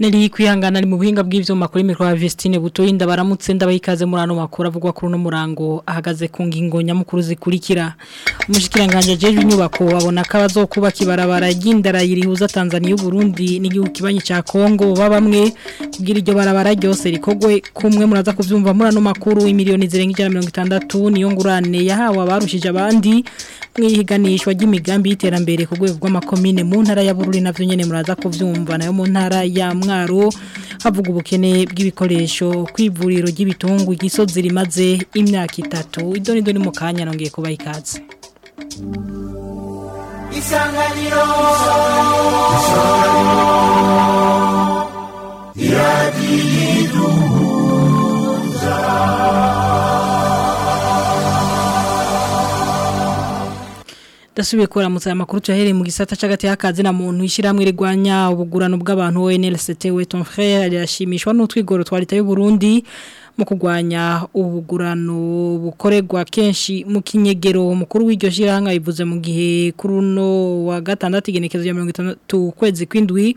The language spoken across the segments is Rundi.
Neli kwihangana ari mu buhinga bw'ivyuma kuri mikro Vestine butoyi ndabaramutse ndabayikaze murano makuru avugwa kuri no murango ahagaze ku ngingo nyamukuru zikurikira umushikiranganje jeje inyubako babona ko abazokuba kibarabara y'indarayiri huza Tanzania y'u Burundi n'igihugu kibanyi ca Kongo baba bamwe kugira iryo barabara ryose rikogwe kumwe muraza kuvyumva murano makuru imiliyoni zirenga 160 niyo ngurane yahawe abarushije abandi mwihiganishwa ry'imigambi y'iterambere ku rwego rw'amakomine mu ntara ya Bururi navyo nyene muraza kuvyumva nayo mu ntara ya mwaro havuga ubukene bw'ibikoresho kw'ivuriro ry'ibitungu igisozi rimaze imyaka itatu idoni doni mu kanya nongeye kuba ikaze isanganiro iradiyo iduhuza dasubiye kuramutsa amakuru cyahereye mu gisata cy'agati y'akazi na muntu ishyirahamwe rigwanya ubugurano bw'abantu ONLCT Weton Frère yashimishwa n'utwigoro twa leta y'u Burundi mu kugwanya ubugurano bukoregwa kenshi mu kinyegero umukuru w'iryo shyirahamwe yivuze mu gihe kuri uno wa gatandatu igenekezo rya mirongo itandatu ukwezi kw'indwi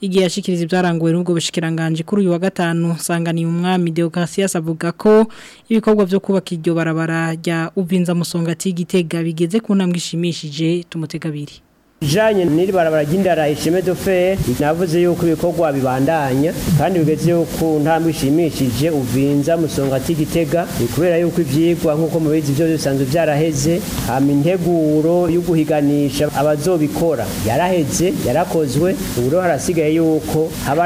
igihe yashikiriza ibyaranguwe n'ubwo bushikiranganje kuri uyu wa gatanu sanganiye umwami Deocassius avuga ko ibikorwa byo kubaka iryo barabara rya Uvinza Musongati Gitega bigeze ku tumutegabiri bijyanye n'iri barabara ry'indara isheme de fer navuze yuko ibikorwa bibandanya kandi bigeze ku ntambwe ishimishije uvinza musongati gitega ni kubera yuko ibyigwa nk'uko mubizi byo bisanzwe byaraheze ama integuro yo guhiganisha abazobikora yaraheze yarakozwe ubu rero harasigaye yuko haba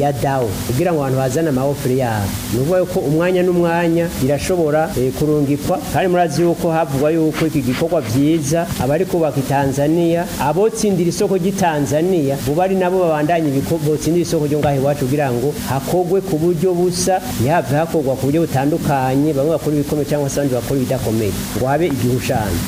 ya dawo kugira ngo abantu bazane amawofere yabo nubwo ukuvuga yuko umwanya n'umwanya irashobora eh, kurungikwa kandi murazi yuko havugwa yuko iki gikorwa byiza abari kubaka i tanzania Tanzania abotsindira isoko ry'i Tanzania buba ari nabo babandanye botsindira isoko ryo ngaho iwacu kugira ngo hakogwe ku buryo busa ntihave hakogwa ku buryo butandukanye bamwe bakora ibikomeye cyangwa se abandi bakora ibidakomeye ngo habe igihushanyo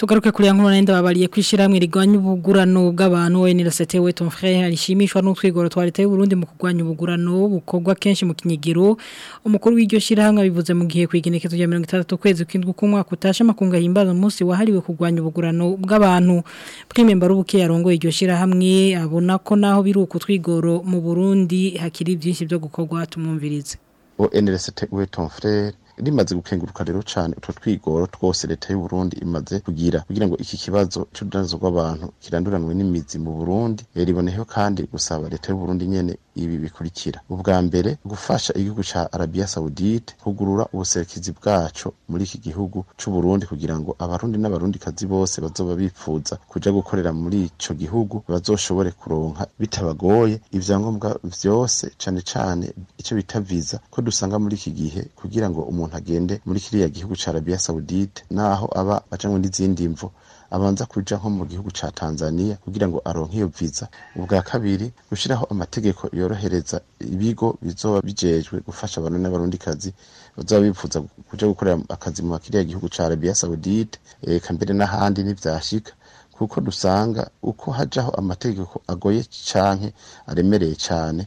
tugaruke kuri yankuru nende babariye kwishiramwe rigwanya ubugurano bw'abantu ONLCT we ton frère alishimishwa n'utwigoro twa leta y'u Burundi mu kugwanya ubugurano ubukogwa kenshi mu kinyigiro umukuru w'iryo shirahamwe bivuze mu gihe kwigenekezo ya 63 kwezi kwindwi kumwaka utasha makunga himbaza umunsi wahariwe kugwanya ubugurano bw'abantu bw'imemba rubuke yarongoye iryo shirahamwe abona ko naho biri twigoro mu Burundi hakiri byinshi byo gukogwa tumwumvirize ONLCT we ton frère rimaze gukenguruka rero cyane utwo twigoro twose leta Burundi imaze kugira kugira ngo iki kibazo c'urudandazo rw'abantu kiranduranwe n'imizi mu burundi riboneyeho kandi gusaba leta y'uburundi nyene ibi bikurikira ubwa mbere gufasha igihugu cya arabiya sawudite kugurura ubuserukizi bwacyo muri iki gihugu cy'u Burundi kugira ngo abarundi n'abarundikazi bose bazoba bifuza kujya gukorera muri icyo gihugu bazoshobore kuronka bitabagoye ibyangombwa byose cyane cyane icyo bita viza ko dusanga muri iki gihe kugira ngo umuntu agende muri kiriya gihugu cya arabiya sawudite naho aba aja n'izindi mvo abanza kuja nko mu gihugu ca Tanzania kugira ngo aronke iyo viza ubwa kabiri gushiraho amategeko yorohereza ibigo bizoba bijejwe gufasha abantu n'abarundikazi bazoba bifuza kuja gukorera akazi mu makiriya gihugu ca Arabia Saudite eka mbere n'ahandi ntivyashika kuko dusanga uko hajaho amategeko agoye canke aremereye cane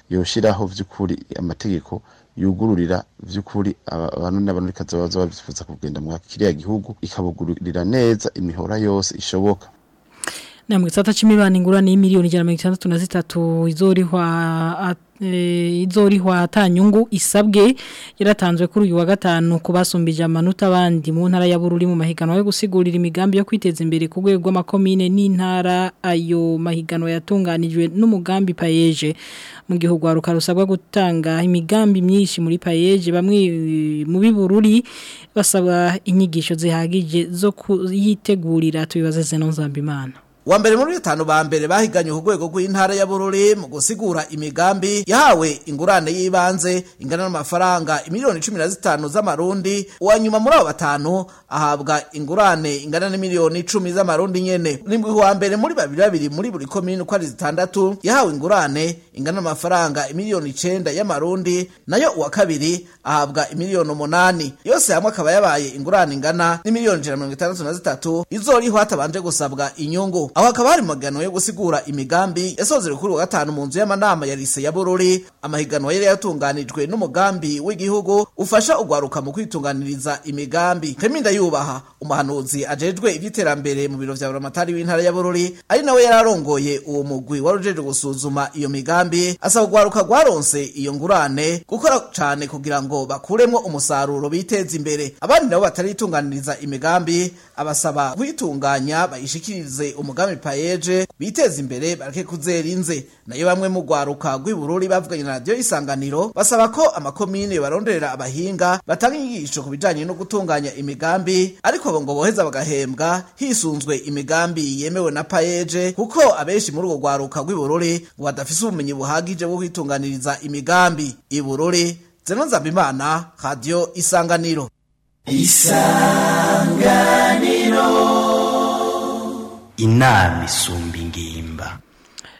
yoshiraho vy'ukuri amategeko yugururira by'ukuri abantu n'abantu reka baza babyifuza kugenda muri kiriya gihugu ikabugururira neza imihora yose ishoboka na mu gisata cy'imibano ingurane y'imiliyoni ijana na mirongo itandatu na zitatu izorihwa e, izorihwa atanyungu isabwe yaratanzwe kuri uyu wa gatanu kubasumbije amanota abandi mu ntara ya Bururi mu mahiganwa yo gusigurira imigambi yo kwiteza imbere ku rwego rw'amakomine n'intara ayo mahiganwa yatunganijwe n'umugambi payeje mu gihugu haruka rusabwa gutanga imigambi myinshi muri payeje ba mu bibururi basaba inyigisho zihagije zo kuyitegurira tubibaze Zenon Zambimana wa mbere muri batanu ba mbere bahiganye ku rwego rw'intara ya Bururi mu gusigura imigambi yahawe ingurane y'ibanze ingana n'amafaranga miliyoni cumi na zitanu z'amarundi uwa nyuma muri abo batanu ahabwa ingurane ingana na miliyoni icumi z'amarundi nyene nibwo uwa mbere muri babiri babiri muri buri komini uko ari zitandatu yahawe ingurane ingana n'amafaranga miliyoni icyenda y'amarundi nayo uwa kabiri ahabwa miliyoni umunani yose hamwe akaba yabaye ingurane ingana n'imiliyoni ijana mirongo itandatu na zitatu izoriho hatabanje gusabwa inyungu aho hakaba hari magano yo gusigura imigambi yasozere kuri wa gatanu mu nzu y'amanama ya lise ya Bururi amahiganwa yari yatunganijwe n'umugambi w'igihugu ufasha ugwaruka mu kwitunganiriza imigambi Keminda yubaha umuhanuzi ajejwe iby'iterambere mu biro vya Buramatari w'intara ya Bururi ari nawe yararongoye uwo mugwi warujeje gusuzuma iyo migambi asaba ugwaruka gwaronse iyo ngurane gukora cyane kugira ngo bakuremwo umusaruro biteze imbere abandi nabo bataritunganiriza imigambi abasaba kuyitunganya bayishikirize umugambi payeje biteze imbere bareke kuzera inze nayo bamwe mu rwaruka rw'ibururi bavuganye na radiyo isanganiro basaba ko amakomine barondera abahinga batanga inyigisho ku bijyanye no gutunganya imigambi ariko ngo boheza bagahembwa hisunzwe imigambi yemewe na payeje kuko abenshi muri urwo rwaruka rw'ibururi ngo badafise ubumenyi buhagije bwo kwitunganiriza imigambi ibururi zeno nzabimana radiyo isanganiro isanganiro inama isumba ingimba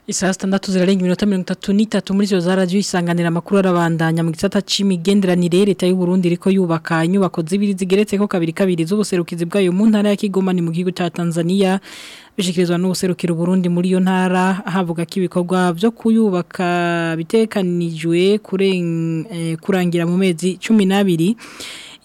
isaha sitandatu zirarenga iminota mirongo itatu n'itatu muri izo za radiyo isanganira amakuru arabandanya mu gisata cy'imigenderanire leta y'u Burundi iriko yubaka inyubako zibiri zigeretse ko kabiri kabiri z'ubuserukizi bwayo mu ntara ya Kigoma ni mu gihugu cya Tanzania bishikirizwa n'ubuserukiro Burundi muri iyo ntara havuga ko ibikorwa byo kuyubaka bitekanijwe eh, kurangira mu mezi cumi n'abiri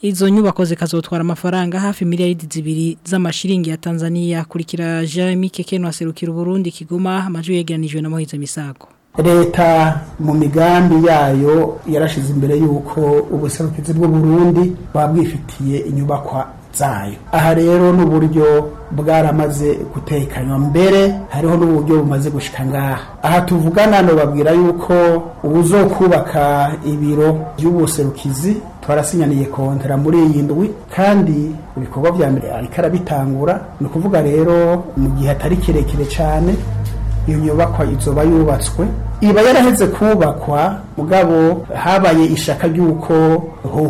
izo nyubako zikazotwara amafaranga hafi miliyari zibiri z'amashiringi ya Tanzania kurikira Jeremy Kekeno aserukira Burundi kiguma amajwi yegeranijwe na Mohize Misago leta mu migambi yayo yarashize imbere y'uko ubuserukizi bw'u Burundi babwifitiye inyubakwa zayo aha rero n'uburyo bwaramaze gutekanywa mbere hariho n'uburyo bumaze gushika ngaha aha tuvugana babwira yuko ubuzokubaka ibiro by'ubuserukizi twarasinyaniye kontera muri iyi ndwi kandi ibikorwa bya mbere ariko arabitangura ni ukuvuga rero mu gihe atari kirekire cyane iyo nyubakwa izoba yubatswe iba yaraheze kubakwa mugabo habaye ishaka ry'uko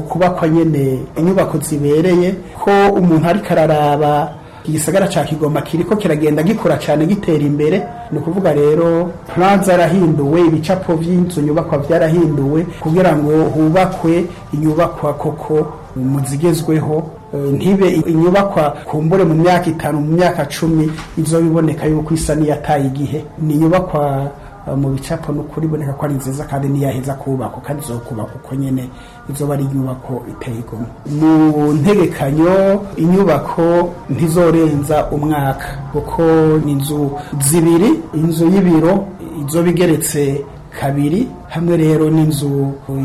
kubakwa nyine inyubako zibereye ko umuntu ariko araraba igisagara cya kigoma kiriko kiragenda gikura cyane gitera imbere ni ukuvuga rero plan zarahinduwe ibicapo by'inzu nyubakwa byarahinduwe kugira ngo hubakwe inyubakwa koko muzigezweho eh, ntibe inyubakwa kumbure mu myaka itanu mu myaka cumi izo biboneka yuko isa n'iyataye igihe ni inyubakwa eh, mu bicapo ni ukuri iboneka ko ari nziza kandi n'iyaheza kubakwa kandi izokubakwa uko nyine izoba ari inyubako iteye igomwe mu ntegekanyo inyubako ntizorenza umwaka kuko ni inzu zibiri inzu y'ibiro izoba igeretse kabiri hamwe rero n'inzu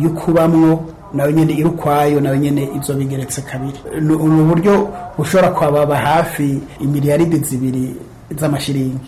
yo kubamwo nawe nyine iri ukwayo nawe nyine ibyo bigeretse kabiri ni uburyo bushobora kwababa hafi imiliyaridi zibiri z'amashiringi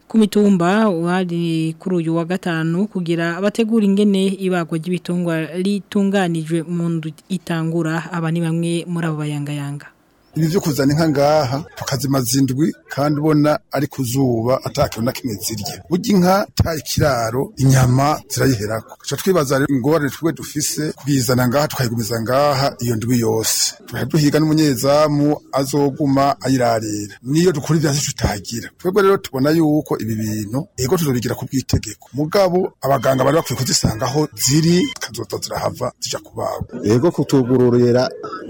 ku mitumba uhari kuri uyu wa gatanu kugira abategura ingene ibagwa ry'ibitungwa ritunganijwe mu ndu itangura aba ni bamwe muri abo bayangayanga ibi kuzana inka ngaha tukazimaza indwi kandi ubona ari ku zuba atakintu na kimwe zirya burya inka itaye ikiraro inyama zirayiherako tuca twibaza rero ingorane twebwe dufise kuyizana ngaha tukayigumiza ngaha iyo ndwi yose tuca duhiga n'umunyezamu azoguma ayirarira niyo dukora ivyasi tutagira twebwe rero tubona yuko ibi bintu ego tuzobigira ku bw'itegeko mugabo abaganga bari bakwiye kuzisanga aho ziri zikazoza zirahava zija kubagwa ego kutugururira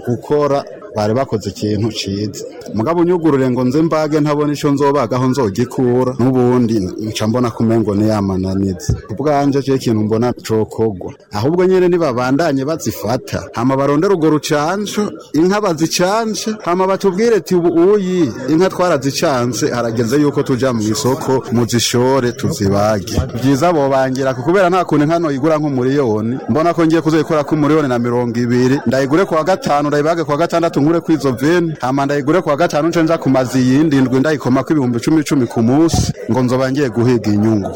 gukora bari bakoze ikintu ciza mugabo unyugurure ngo nze mbage ntabona ico nzobagaho nzogikura n'ubundi nca mbona kumengo ni yamananize ubwanje je mbona cokogwa ahubwo nyene nibabandanye bazifata hama barondera urwo rucanco inka bazicanje hama batubwire ati uyi inka twarazicance harageze yuko tujya mu isoko muzishore tuzibage byiza bobangira kubera nta kuntu inka noyigura nk'umuriyoni mbona ko ngiye kuzoyikora k'umuriyoni na mirongo ibiri ndayigure kuwa gatanu ndayibage kuwa gatandatu ntungure ko izo veni hama ndayigure kuwa gatanu nce nja kumaza iyindi ndwi ndayikoma ko ibihumbi cumi cumi ku munsi ngo nzoba ngiye guhiga inyungu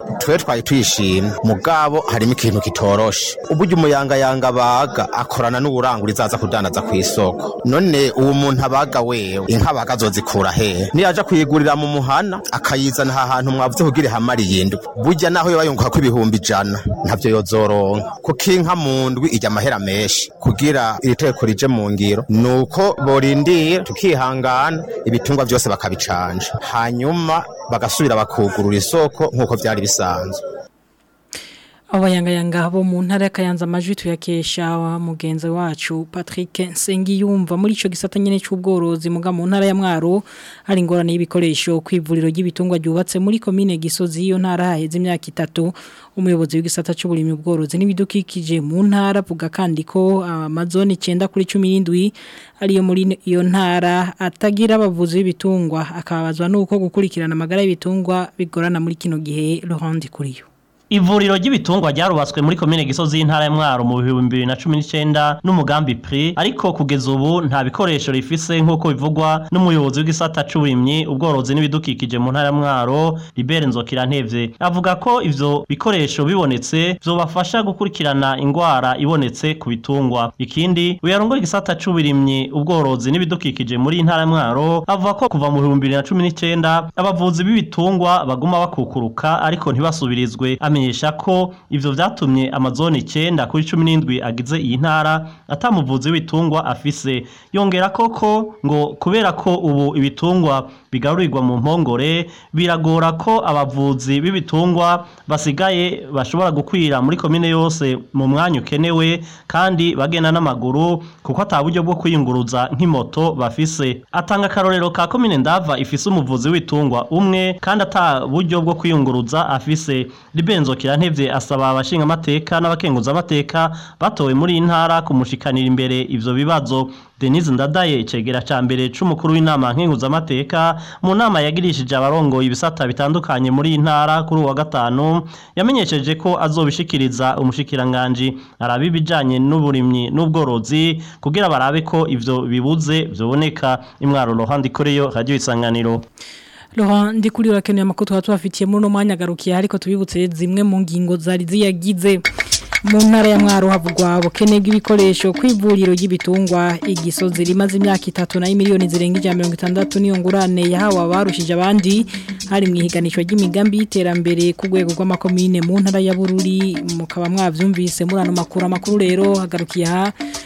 twe twari twishimye mugabo harimo ikintu kitoroshe uburyo umuyangayanga baga akorana n'uburangura izaza kudandaza ku isoko none uwo muntu abaga wewe inka baga azozikura hehe niyaja kuyigurira mu muhana akayizana aha hantu mwavuze kugira ihamara iyindwi burya naho yoba yunguka ko ibihumbi ijana ntabyo yozoronka kuko inka mu ndwi ijya amahera menshi kugira iri teko rije mu ngiro ni uko borindiye tukihangana ibitungwa byose bakabicanje hanyuma bagasubira bakugurura isoko nk'uko byari bisanzwe Abayangayanga bo mu ntara y'akayanza amajwi tuyakesha wa mugenzi wacu Patrick Nsengiyumva muri ico gisata nyene cy'ubworozi muga mu ntara ya Mwaro alingora ingorane y'ibikoresho kwivuriro ry'ibitungwa ryubatse muri commune Gisozi iyo ntara haheze imyaka itatu umuyobozi w'igisata cy'uburimi ubworozi n'ibidukikije mu ntara vuga kandi ko amazone 9 kuri 17 ariyo muri iyo ntara atagira abavuzi b'ibitungwa akabazwa nuko gukurikirana amagara y'ibitungwa bigorana muri kino gihe Laurent Kuriyo ivuriro ry'ibitungwa ryarubatswe muri komine gisozi y'intara ya mwaro mu bihumbi bibiri na cumi n'icyenda n'umugambi pri ariko kugeza ubu nta bikoresho rifise nk'uko bivugwa n'umuyobozi w'igisata c'uburimyi ubworozi n'ibidukikije mu ntara ya mwaro libere nzokirantevye avuga ko ivyo bikoresho bibonetse vyobafasha gukurikirana indwara ibonetse ku bitungwa ikindi uyarongoye igisata c'uburimyi ubworozi n'ibidukikije muri intara ya mwaro avuga ko kuva mu bihumbi bibiri na cumi n'icyenda abavuzi b'ibitungwa baguma bakukuruka ariko ntibasubirizwe amenye amenyesha ko ibyo byatumye amazone icyenda kuri cumi n'indwi agize iyi ntara atamuvuzi w'ibitungwa afise yongera koko ngo kubera ko ubu ibitungwa bigarurirwa mu mpongore biragora ko abavuzi b'ibitungwa basigaye bashobora gukwira muri komine yose mu mwanya ukenewe kandi bagenda n'amaguru kuko ata buryo bwo kwiyunguruza nk'imoto bafise atanga akarorero ka komine ndava ifise umuvuzi witungwa umwe kandi ata buryo bwo kwiyunguruza afise ribenzo nzokira ntebye asaba abashinga amateka n'abakenguza amateka batowe muri iyi ntara kumushikanira imbere ivyo bibazo Denise Ndadaye icegera ca mbere c'umukuru w'inama nkenguza amateka mu nama yagirishije abarongoye ibisata bitandukanye muri iyi ntara kuri uwa gatanu yamenyesheje ko azobishikiriza umushikiranganje arabi bijanye n'uburimyi n'ubworozi kugira barabe ko ivyo bibuze vyoboneka imwaro Rohandi Koreyo Radio Isanganiro Laurent ndikurira kene amakuru twa tubafitiye muri no mwanyagarukiye ariko tubibutse zimwe mu ngingo zari ziyagize mu ntara ya mwaro havugwa ubukene bw'ibikoresho ku ivuriro ry'ibitungwa igisozi rimaze imyaka itatu na miliyoni zirenga ijana mirongo itandatu n'iyo ngurane yahawe abarushije abandi hari mu ihiganishwa ry'imigambi y'iterambere ku rwego rw'amakomine mu ntara ya bururi mukaba mwabyumvise muri ano makuru amakuru rero hagarukiye aha